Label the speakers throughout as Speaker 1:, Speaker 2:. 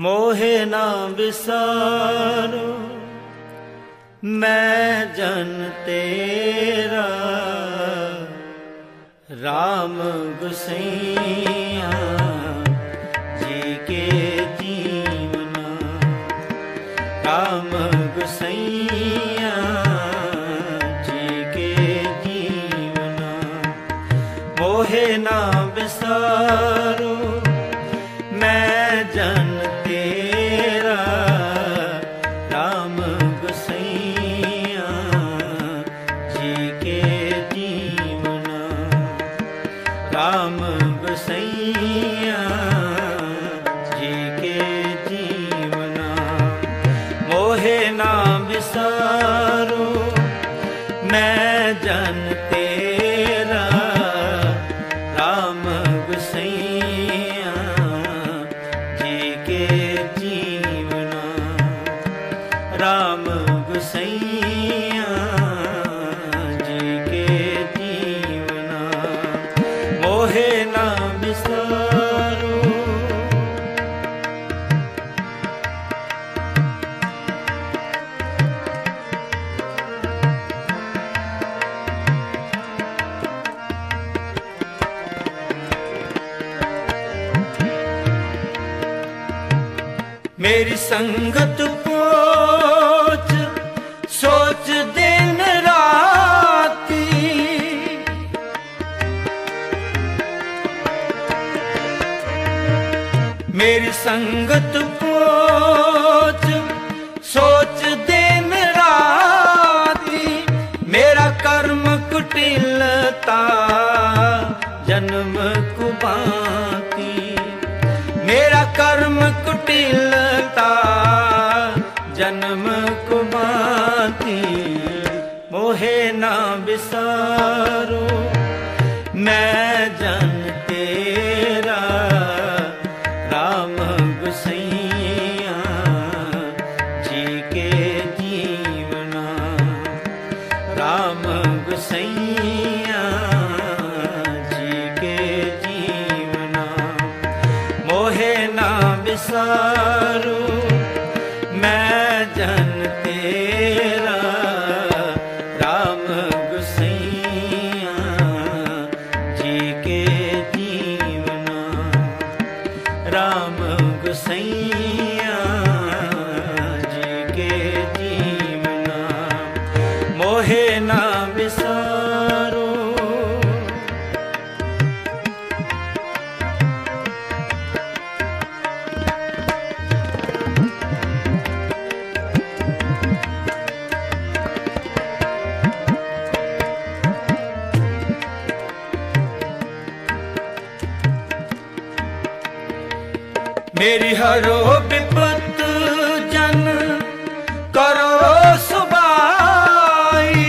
Speaker 1: ਮੋਹਿ ਨਾ ਵਿਸਾਰੋ ਮੈਂ ਜਨ ਤੇਰਾ। RAM ਗੁਸਈਆ ਜੀ ਕੇ ਜੀਵਨਾ RAM ਮੇਰੀ ਸੰਗਤ ਪੋਚ ਸੋਚ ਦਿਨ ਰਾਤੀ ਮੇਰੀ ਸੰਗਤ ਪੋਚ ਸੋਚ ਦਿਨ ਰਾਤੀ ਮੇਰਾ ਕਰਮ ਕੁਟਿਲਤਾ, ਜਨਮ ਕੁਬਾਤੀ ਮੇਰਾ ਕਰਮ ਕੁਟਿਲਤਾ ਜਨਮ ਕੁਬਾਤੀ ਮੋਹੇ ਨਾ ਵਿਸਾਰੋ। ਮੈਂ ਵਿਸਾਰੋ ਮੇਰੀ ਹਰੋ ਬਿਪਤ ਜਨ ਕਰੋ ਸੁਬਾਈ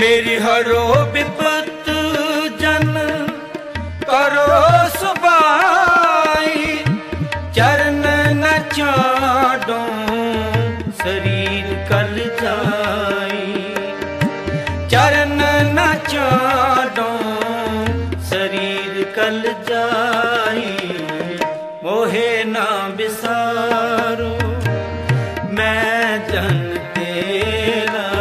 Speaker 1: ਮੇਰੀ ਹਰੋ ਬਿਪਤ ਜਨ ਕਰੋ ਸੁਬਾਈ ਚਰਨ ਨ ਛਾਡੋ, ਸਰੀਰ ਕਲ ਜਾਈ। ਚਰਨ ਨ ਛਾਡੋ ਜਾਈ ਮੋਹਿ ਨਾ ਵਿਸਾਰੋ ਮੈਂ ਜਨ ਤੇਰਾ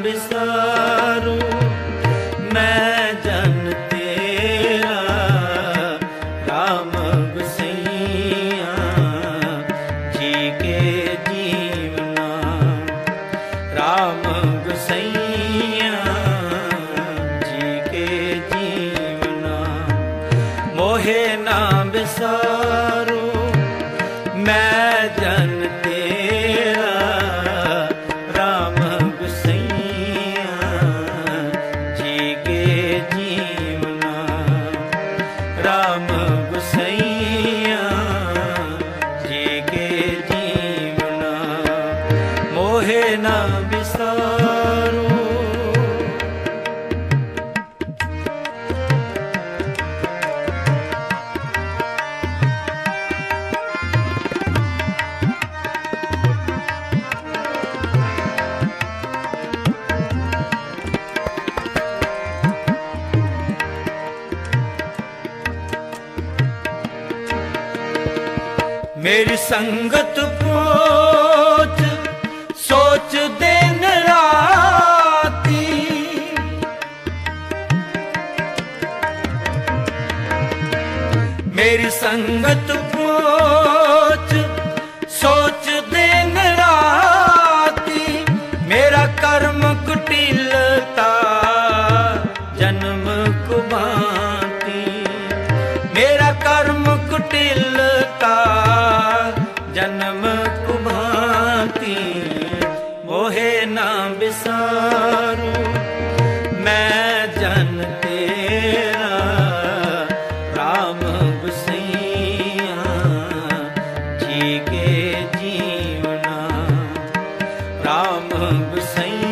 Speaker 1: ਵਿਸਾਰੂ ਮੇਰੀ ਸੰਗਤ ਕੋ ਮਤੀ ਮੋਹੇ ਨਾ ਵਿਸਾਰੂ ਮੈਂ ਜਨ ਤੇਰਾ RAM ਬਸਈਆ ਜੀ ਕੇ ਜੀਵਨਾ ਰਾਮ ਬਸਈਆ।